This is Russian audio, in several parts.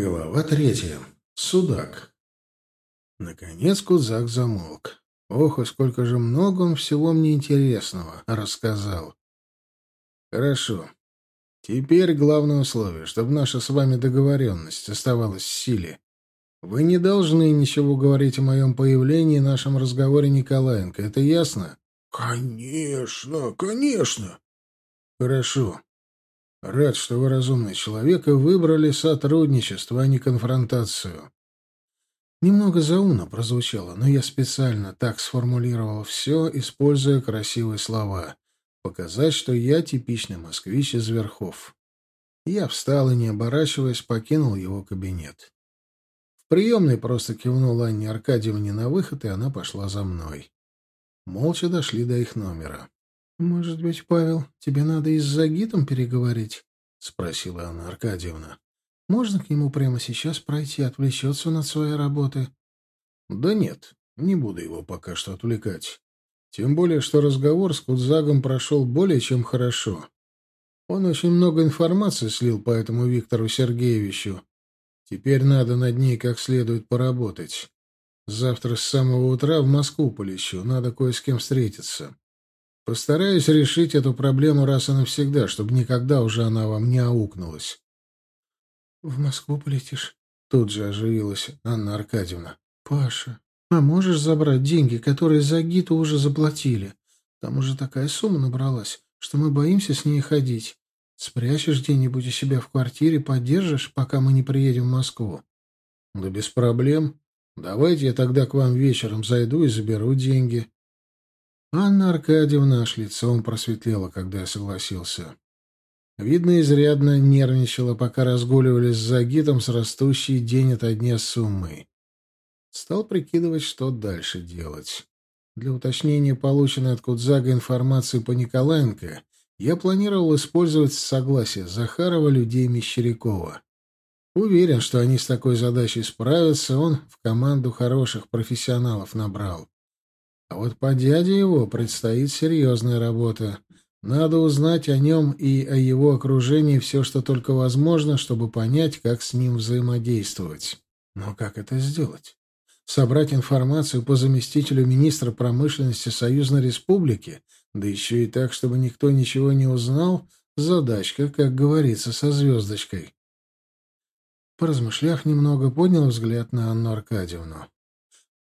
Глава третья. Судак. Наконец Кудзак замолк. Ох, и сколько же много он всего мне интересного рассказал. Хорошо. Теперь главное условие, чтобы наша с вами договоренность оставалась в силе. Вы не должны ничего говорить о моем появлении и нашем разговоре Николаенко. Это ясно? Конечно, конечно. Хорошо. Рад, что вы разумный человек и выбрали сотрудничество, а не конфронтацию. Немного заумно прозвучало, но я специально так сформулировал все, используя красивые слова. Показать, что я типичный москвич из верхов. Я встал и, не оборачиваясь, покинул его кабинет. В приемной просто кивнул Анне Аркадьевне на выход, и она пошла за мной. Молча дошли до их номера. «Может быть, Павел, тебе надо и с Загитом переговорить?» — спросила Анна Аркадьевна. «Можно к нему прямо сейчас пройти, отвлечется от своей работы?» «Да нет, не буду его пока что отвлекать. Тем более, что разговор с Кудзагом прошел более чем хорошо. Он очень много информации слил по этому Виктору Сергеевичу. Теперь надо над ней как следует поработать. Завтра с самого утра в Москву полечу, надо кое с кем встретиться». Постараюсь решить эту проблему раз и навсегда, чтобы никогда уже она вам не аукнулась. — В Москву полетишь? — тут же оживилась Анна Аркадьевна. — Паша, а можешь забрать деньги, которые за Гиту уже заплатили? Там уже такая сумма набралась, что мы боимся с ней ходить. Спрячешь где-нибудь у себя в квартире, поддержишь, пока мы не приедем в Москву. — Да без проблем. Давайте я тогда к вам вечером зайду и заберу деньги. Анна Аркадьевна аж лицом просветлела, когда я согласился. Видно, изрядно нервничала, пока разгуливали с Загитом с растущей день ото дня суммой. Стал прикидывать, что дальше делать. Для уточнения полученной от Кудзага информации по Николаенко я планировал использовать согласие Захарова людей Мещерякова. Уверен, что они с такой задачей справятся, он в команду хороших профессионалов набрал. А вот по дяде его предстоит серьезная работа. Надо узнать о нем и о его окружении все, что только возможно, чтобы понять, как с ним взаимодействовать. Но как это сделать? Собрать информацию по заместителю министра промышленности Союзной Республики, да еще и так, чтобы никто ничего не узнал, задачка, как говорится, со звездочкой. Поразмышляв немного, поднял взгляд на Анну Аркадьевну.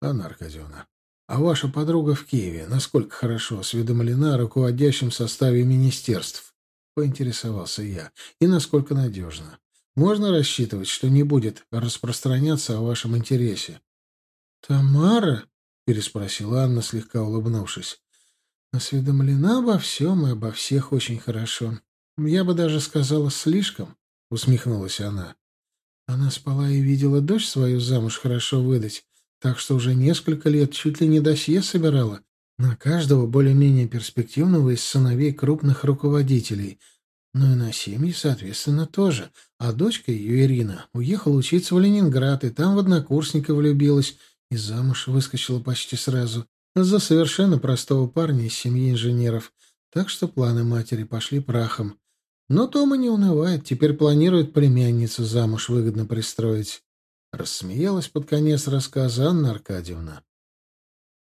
«Анна Аркадьевна, а ваша подруга в Киеве насколько хорошо осведомлена о руководящем составе министерств? Поинтересовался я. И насколько надежно? Можно рассчитывать, что не будет распространяться о вашем интересе? Тамара? переспросила Анна, слегка улыбнувшись. Осведомлена обо всем и обо всех очень хорошо. Я бы даже сказала слишком, усмехнулась она. Она спала и видела дочь свою замуж хорошо выдать, так что уже несколько лет чуть ли не досье собирала на каждого более-менее перспективного из сыновей крупных руководителей, ну и на семьи, соответственно, тоже. А дочка ее, Ирина, уехала учиться в Ленинград, и там в однокурсника влюбилась, и замуж выскочила почти сразу, за совершенно простого парня из семьи инженеров, так что планы матери пошли прахом. Но Тома не унывает, теперь планирует племянницу замуж выгодно пристроить. Рассмеялась под конец рассказа Анна Аркадьевна.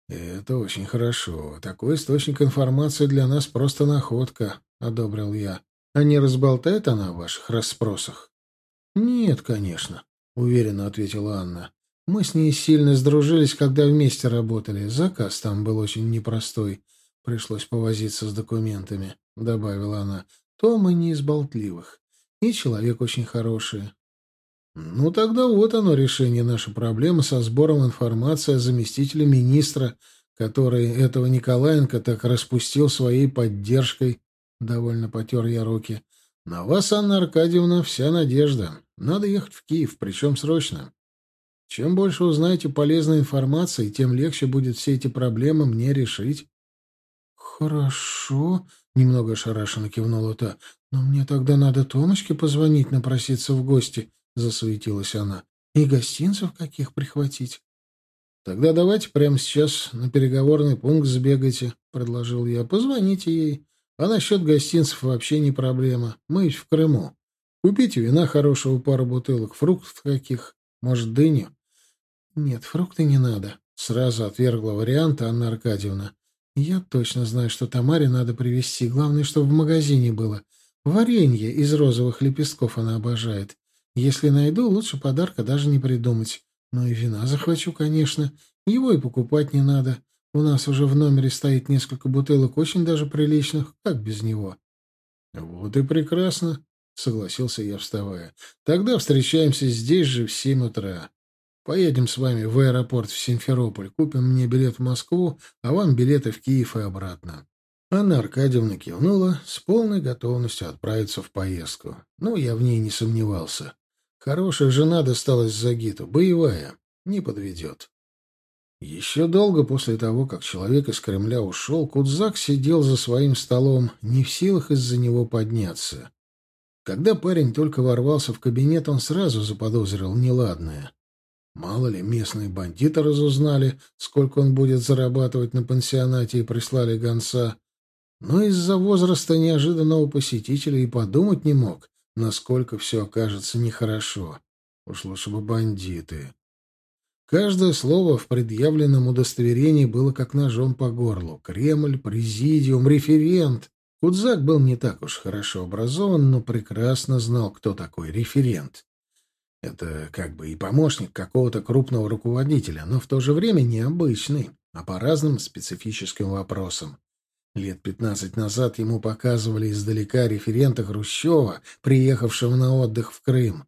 «Это очень хорошо. Такой источник информации для нас просто находка», — одобрил я. «А не разболтает она о ваших расспросах?» «Нет, конечно», — уверенно ответила Анна. «Мы с ней сильно сдружились, когда вместе работали. Заказ там был очень непростой. Пришлось повозиться с документами», — добавила она. «То мы не из болтливых. И человек очень хороший. Ну, тогда вот оно решение нашей проблемы со сбором информации о заместителе министра, который этого Николаенко так распустил своей поддержкой. Довольно потер я руки. На вас, Анна Аркадьевна, вся надежда. Надо ехать в Киев, причем срочно. Чем больше узнаете полезной информации, тем легче будет все эти проблемы мне решить. «Хорошо», — немного ошарашенно кивнула та, — «но мне тогда надо Томочке позвонить, напроситься в гости. — засуетилась она. «И гостинцев каких прихватить?» «Тогда давайте прямо сейчас на переговорный пункт сбегайте», — предложил я. «Позвоните ей. А насчет гостинцев вообще не проблема. Мы ведь в Крыму. Купите вина хорошего, пару бутылок, фруктов каких, может, дыню. Нет, фрукты не надо. Сразу отвергла вариант Анна Аркадьевна. Я точно знаю, что Тамаре надо привезти. Главное, чтобы в магазине было. Варенье из розовых лепестков она обожает. Если найду, лучше подарка даже не придумать. Ну и вина захвачу, конечно. Его и покупать не надо. У нас уже в номере стоит несколько бутылок, очень даже приличных. Как без него? — Вот и прекрасно, — согласился я, вставая. — Тогда встречаемся здесь же в семь утра. Поедем с вами в аэропорт в Симферополь, купим мне билет в Москву, а вам билеты в Киев и обратно. Анна Аркадьевна кивнула с полной готовностью отправиться в поездку. Ну, я в ней не сомневался. Хорошая жена досталась Загиту, боевая, не подведет. Еще долго после того, как человек из Кремля ушел, Кудзак сидел за своим столом, не в силах из-за него подняться. Когда парень только ворвался в кабинет, он сразу заподозрил неладное. Мало ли, местные бандиты разузнали, сколько он будет зарабатывать на пансионате и прислали гонца. Но из-за возраста неожиданного посетителя и подумать не мог, насколько все окажется нехорошо. Уж лучше бы бандиты. Каждое слово в предъявленном удостоверении было как ножом по горлу. Кремль, президиум, референт. Кудзак был не так уж хорошо образован, но прекрасно знал, кто такой референт. Это как бы и помощник какого-то крупного руководителя, но в то же время необычный, а по разным специфическим вопросам. Лет пятнадцать назад ему показывали издалека референта Хрущева, приехавшего на отдых в Крым.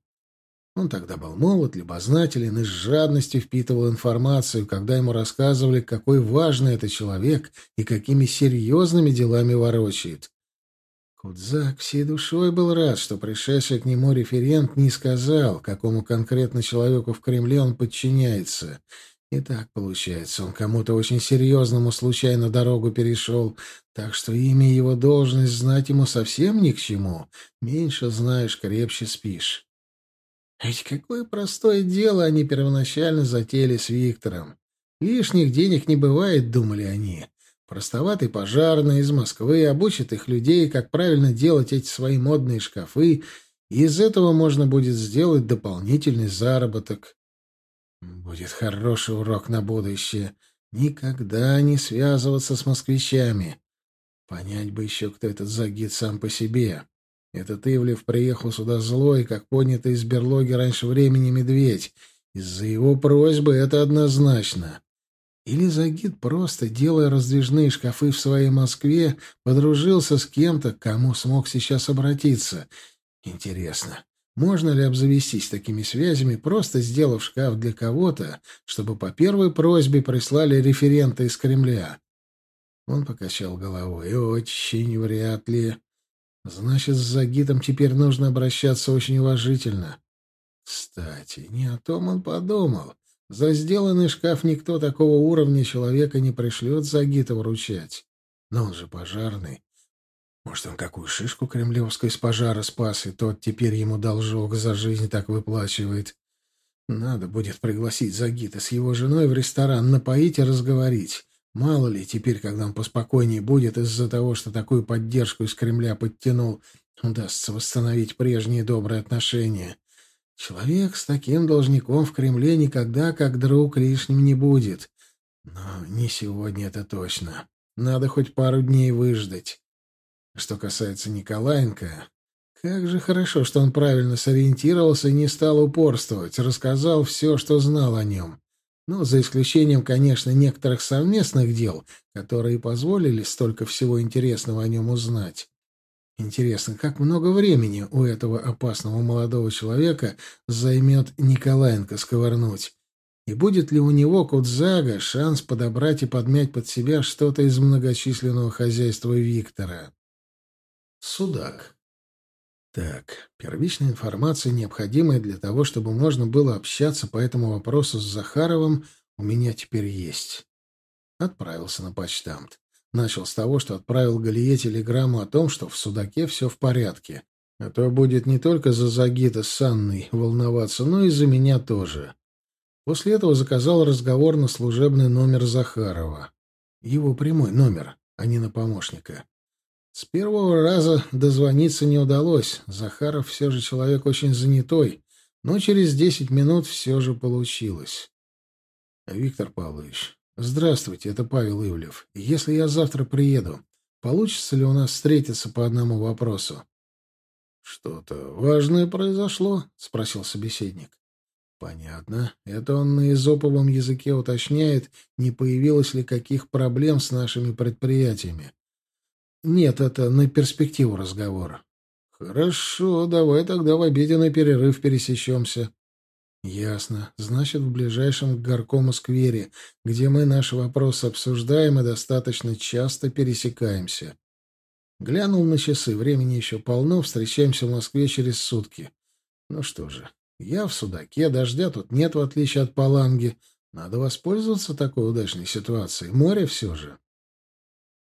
Он тогда был молод, любознателен и с жадностью впитывал информацию, когда ему рассказывали, какой важный это человек и какими серьезными делами ворочает. Кудзак всей душой был рад, что пришедший к нему референт не сказал, какому конкретно человеку в Кремле он подчиняется, и так получается, он кому-то очень серьезному случайно дорогу перешел, так что имя его должность знать ему совсем ни к чему. Меньше знаешь, крепче спишь. Ведь какое простое дело они первоначально затеяли с Виктором. Лишних денег не бывает, думали они. Простоватый пожарный из Москвы обучит их людей, как правильно делать эти свои модные шкафы, и из этого можно будет сделать дополнительный заработок. Будет хороший урок на будущее. Никогда не связываться с москвичами. Понять бы еще, кто этот Загид сам по себе. Этот Ивлев приехал сюда злой, как поднятый из берлоги раньше времени медведь. Из-за его просьбы это однозначно. Или Загид, просто делая раздвижные шкафы в своей Москве, подружился с кем-то, кому смог сейчас обратиться. Интересно, можно ли обзавестись такими связями, просто сделав шкаф для кого-то, чтобы по первой просьбе прислали референта из Кремля? Он покачал головой. Очень вряд ли. Значит, с Загитом теперь нужно обращаться очень уважительно. Кстати, не о том он подумал. За сделанный шкаф никто такого уровня человека не пришлет Загита вручать. Но он же пожарный. Может, он какую шишку кремлевскую из пожара спас, и тот теперь ему должок за жизнь так выплачивает. Надо будет пригласить Загита с его женой в ресторан, напоить и разговорить. Мало ли, теперь, когда он поспокойнее будет из-за того, что такую поддержку из Кремля подтянул, удастся восстановить прежние добрые отношения. Человек с таким должником в Кремле никогда как друг лишним не будет. Но не сегодня это точно. Надо хоть пару дней выждать. Что касается Николаенко, как же хорошо, что он правильно сориентировался и не стал упорствовать, рассказал все, что знал о нем. Ну, за исключением, конечно, некоторых совместных дел, которые позволили столько всего интересного о нем узнать. Интересно, как много времени у этого опасного молодого человека займет Николаенко сковырнуть? И будет ли у него, Кудзага, шанс подобрать и подмять под себя что-то из многочисленного хозяйства Виктора? Судак. Так, первичная информация, необходимая для того, чтобы можно было общаться по этому вопросу с Захаровым, у меня теперь есть. Отправился на почтамт. Начал с того, что отправил Галие телеграмму о том, что в Судаке все в порядке. А то будет не только за Загита с Анной волноваться, но и за меня тоже. После этого заказал разговор на служебный номер Захарова. Его прямой номер, а не на помощника. С первого раза дозвониться не удалось. Захаров все же человек очень занятой, но через десять минут все же получилось. Виктор Павлович, здравствуйте, это Павел Ивлев. Если я завтра приеду, получится ли у нас встретиться по одному вопросу? Что-то важное произошло? спросил собеседник. Понятно. Это он на изоповом языке уточняет, не появилось ли каких проблем с нашими предприятиями. Нет, это на перспективу разговора. Хорошо, давай тогда в обеденный перерыв пересечемся. Ясно. Значит, в ближайшем горкому сквере, где мы наши вопросы обсуждаем и достаточно часто пересекаемся. Глянул на часы, времени еще полно, встречаемся в Москве через сутки. Ну что же, я в судаке, дождя тут нет, в отличие от Паланги. Надо воспользоваться такой удачной ситуацией. Море все же.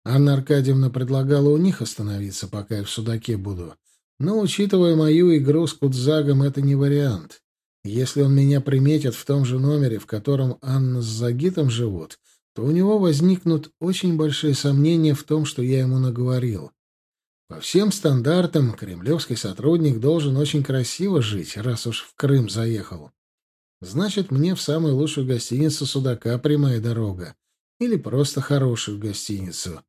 Анна Аркадьевна предлагала у них остановиться, пока я в судаке буду. Но, учитывая мою игру с Кудзагом, это не вариант. Если он меня приметит в том же номере, в котором Анна с Загитом живут, то у него возникнут очень большие сомнения в том, что я ему наговорил. По всем стандартам кремлевский сотрудник должен очень красиво жить, раз уж в Крым заехал. Значит, мне в самую лучшую гостиницу Судака прямая дорога. Или просто хорошую гостиницу.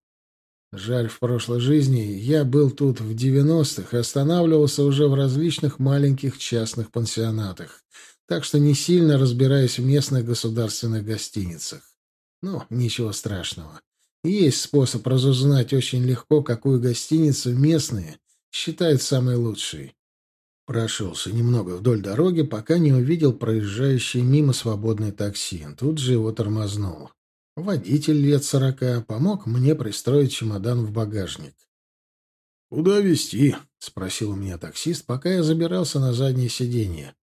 Жаль, в прошлой жизни я был тут в 90-х и останавливался уже в различных маленьких частных пансионатах, так что не сильно разбираюсь в местных государственных гостиницах. Ну, ничего страшного. Есть способ разузнать очень легко, какую гостиницу местные считают самой лучшей. Прошелся немного вдоль дороги, пока не увидел проезжающий мимо свободное такси. Тут же его тормознул. Водитель лет сорока помог мне пристроить чемодан в багажник. «Куда везти?» — спросил у меня таксист, пока я забирался на заднее сиденье.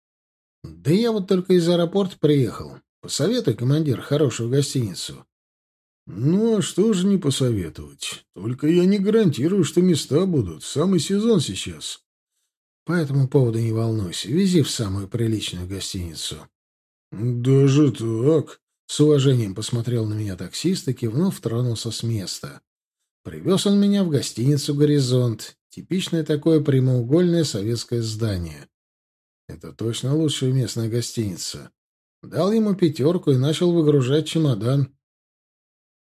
«Да я вот только из аэропорта приехал. Посоветуй, командир, хорошую гостиницу. Ну, а что же не посоветовать? Только я не гарантирую, что места будут. Самый сезон сейчас. По этому поводу не волнуйся. Вези в самую приличную гостиницу. Даже так? С уважением посмотрел на меня таксист и, кивнув, тронулся с места. Привез он меня в гостиницу «Горизонт». Типичное такое прямоугольное советское здание. Это точно лучшая местная гостиница. Дал ему пятерку и начал выгружать чемодан.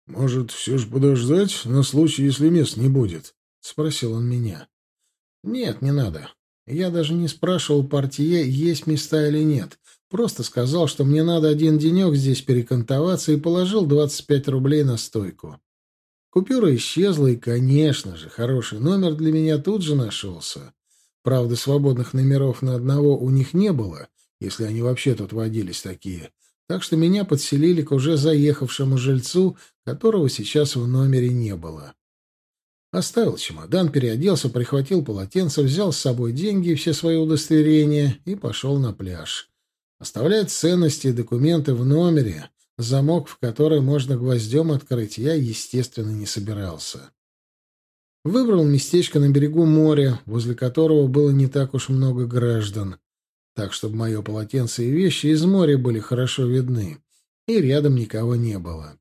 «Может, все же подождать, на случай, если мест не будет?» — спросил он меня. «Нет, не надо. Я даже не спрашивал портье, есть места или нет. Просто сказал, что мне надо один денек здесь перекантоваться, и положил 25 рублей на стойку. Купюра исчезла, и, конечно же, хороший номер для меня тут же нашелся. Правда, свободных номеров на одного у них не было, если они вообще тут водились такие так что меня подселили к уже заехавшему жильцу, которого сейчас в номере не было. Оставил чемодан, переоделся, прихватил полотенце, взял с собой деньги и все свои удостоверения и пошел на пляж. Оставлять ценности и документы в номере, замок в который можно гвоздем открыть, я, естественно, не собирался. Выбрал местечко на берегу моря, возле которого было не так уж много граждан так чтобы мое полотенце и вещи из моря были хорошо видны, и рядом никого не было.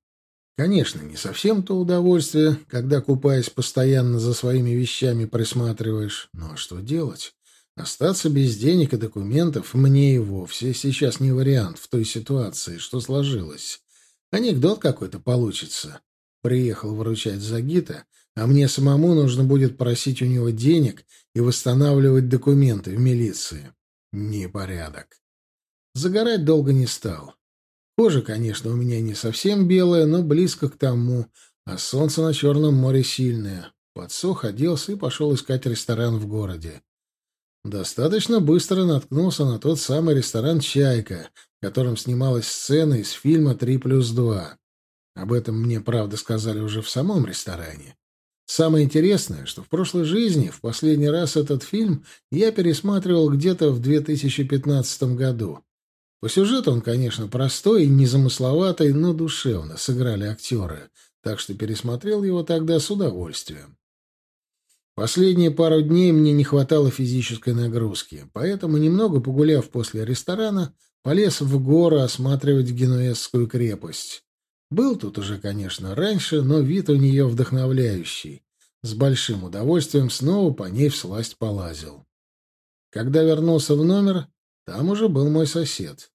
Конечно, не совсем то удовольствие, когда, купаясь, постоянно за своими вещами присматриваешь. Но что делать? Остаться без денег и документов мне и вовсе сейчас не вариант в той ситуации, что сложилось. Анекдот какой-то получится. Приехал выручать Загита, а мне самому нужно будет просить у него денег и восстанавливать документы в милиции. Непорядок. Загорать долго не стал. Кожа, конечно, у меня не совсем белая, но близко к тому, а солнце на Черном море сильное. Подсох, оделся и пошел искать ресторан в городе. Достаточно быстро наткнулся на тот самый ресторан «Чайка», в котором снималась сцена из фильма «Три плюс два». Об этом мне, правда, сказали уже в самом ресторане. Самое интересное, что в прошлой жизни, в последний раз этот фильм я пересматривал где-то в 2015 году. По сюжету он, конечно, простой и незамысловатый, но душевно сыграли актеры, так что пересмотрел его тогда с удовольствием. Последние пару дней мне не хватало физической нагрузки, поэтому, немного погуляв после ресторана, полез в гору осматривать Генуэзскую крепость. Был тут уже, конечно, раньше, но вид у нее вдохновляющий. с большим удовольствием снова по ней всласть полазил. Когда вернулся в номер, там уже был мой сосед.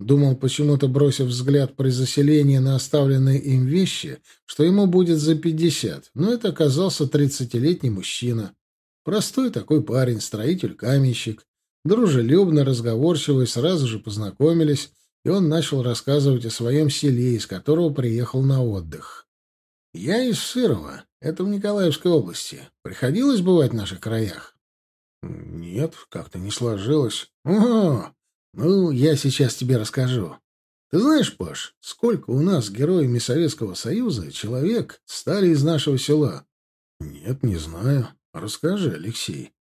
Думал, почему-то бросив взгляд при заселении на оставленные им вещи, что ему будет за пятьдесят, но это оказался тридцатилетний мужчина. Простой такой парень, строитель-каменщик. Дружелюбно, разговорчивый, сразу же познакомились, и он начал рассказывать о своем селе, из которого приехал на отдых. «Я из Сырова, это в Николаевской области. Приходилось бывать в наших краях?» «Нет, как-то не сложилось». «О, ну, я сейчас тебе расскажу. Ты знаешь, Паш, сколько у нас героями Советского Союза человек стали из нашего села?» «Нет, не знаю. Расскажи, Алексей».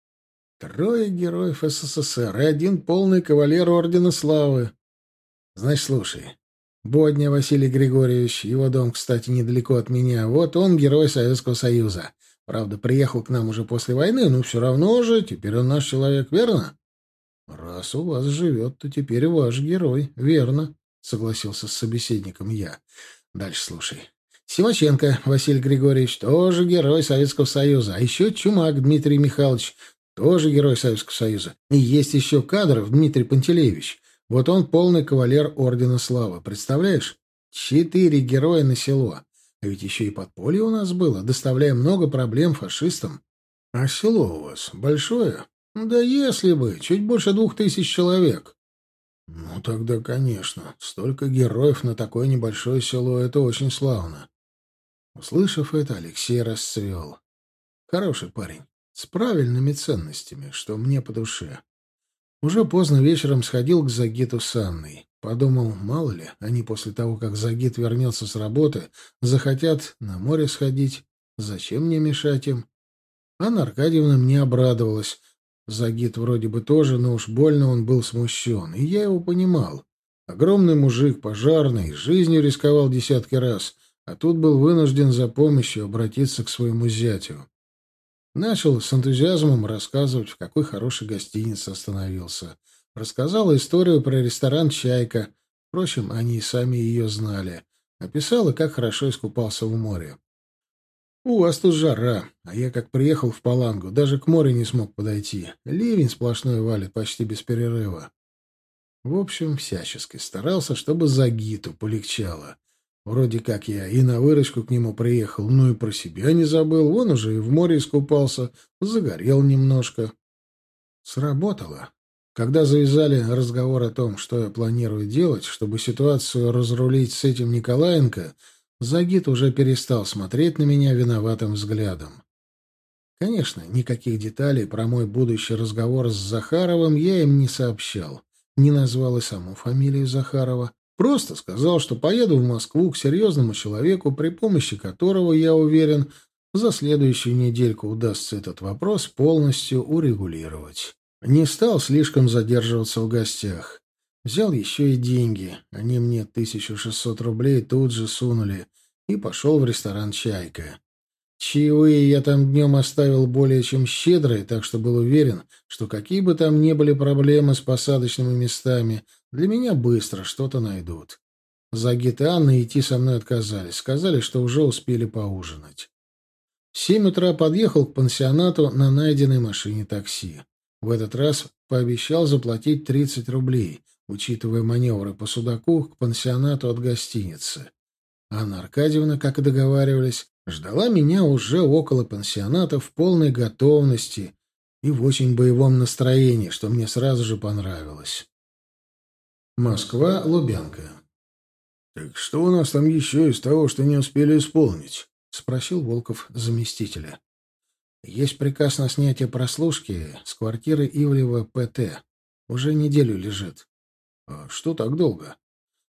«Трое героев СССР и один полный кавалер Ордена Славы. Значит, слушай. Бодня Василий Григорьевич, его дом, кстати, недалеко от меня. Вот он герой Советского Союза. Правда, приехал к нам уже после войны, но все равно же, теперь он наш человек, верно? Раз у вас живет, то теперь ваш герой, верно, согласился с собеседником я. Дальше слушай. Симаченко Василий Григорьевич, тоже герой Советского Союза. А еще Чумак Дмитрий Михайлович, тоже герой Советского Союза. И есть еще Кадров Дмитрий Пантелеевич. Вот он полный кавалер Ордена Славы. Представляешь? Четыре героя на село. А ведь еще и подполье у нас было, доставляя много проблем фашистам. А село у вас большое? Да если бы, чуть больше двух тысяч человек. Ну тогда, конечно, столько героев на такое небольшое село — это очень славно. Услышав это, Алексей расцвел. Хороший парень, с правильными ценностями, что мне по душе. Уже поздно вечером сходил к Загиту с Анной. Подумал, мало ли, они после того, как Загит вернется с работы, захотят на море сходить. Зачем мне мешать им? Анна Аркадьевна мне обрадовалась. Загит вроде бы тоже, но уж больно он был смущен. И я его понимал. Огромный мужик, пожарный, жизнью рисковал десятки раз, а тут был вынужден за помощью обратиться к своему зятю. Начал с энтузиазмом рассказывать, в какой хорошей гостинице остановился. Рассказал историю про ресторан «Чайка». Впрочем, они и сами ее знали. Описал и как хорошо искупался в море. «У вас тут жара, а я как приехал в Палангу, даже к морю не смог подойти. Ливень сплошной валит почти без перерыва». В общем, всячески старался, чтобы Загиту полегчало. Вроде как я и на выручку к нему приехал, ну и про себя не забыл. Вон уже и в море искупался, загорел немножко. Сработало. Когда завязали разговор о том, что я планирую делать, чтобы ситуацию разрулить с этим Николаенко, Загид уже перестал смотреть на меня виноватым взглядом. Конечно, никаких деталей про мой будущий разговор с Захаровым я им не сообщал. Не назвал и саму фамилию Захарова. Просто сказал, что поеду в Москву к серьезному человеку, при помощи которого, я уверен, за следующую недельку удастся этот вопрос полностью урегулировать. Не стал слишком задерживаться в гостях. Взял еще и деньги. Они мне 1600 рублей тут же сунули. И пошел в ресторан «Чайка». Чаевые я там днем оставил более чем щедрые, так что был уверен, что какие бы там ни были проблемы с посадочными местами, для меня быстро что-то найдут. Загит и Анна идти со мной отказались, сказали, что уже успели поужинать. В семь утра подъехал к пансионату на найденной машине такси. В этот раз пообещал заплатить 30 рублей, учитывая маневры по судаку к пансионату от гостиницы. Анна Аркадьевна, как и договаривались, ждала меня уже около пансионата в полной готовности и в очень боевом настроении, что мне сразу же понравилось. Москва, Лубянка. «Так что у нас там еще из того, что не успели исполнить?» — спросил Волков заместителя. «Есть приказ на снятие прослушки с квартиры Ивлева ПТ. Уже неделю лежит». «А что так долго?»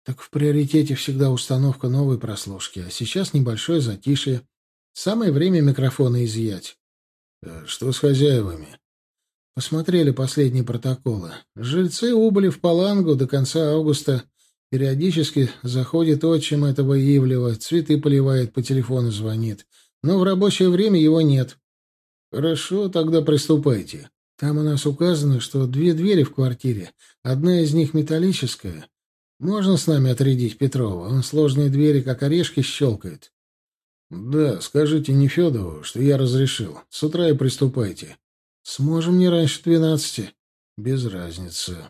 «Так в приоритете всегда установка новой прослушки, а сейчас небольшое затишье. Самое время микрофона изъять». «Э, «Что с хозяевами?» Посмотрели последние протоколы. Жильцы убыли в Палангу до конца августа. Периодически заходит отчим этого Ивлева, цветы поливает, по телефону звонит. Но в рабочее время его нет. Хорошо, тогда приступайте. Там у нас указано, что две двери в квартире. Одна из них металлическая. Можно с нами отрядить Петрова? Он сложные двери, как орешки, щелкает. Да, скажите Нефедову, что я разрешил. С утра и приступайте. Сможем не раньше двенадцати. Без разницы.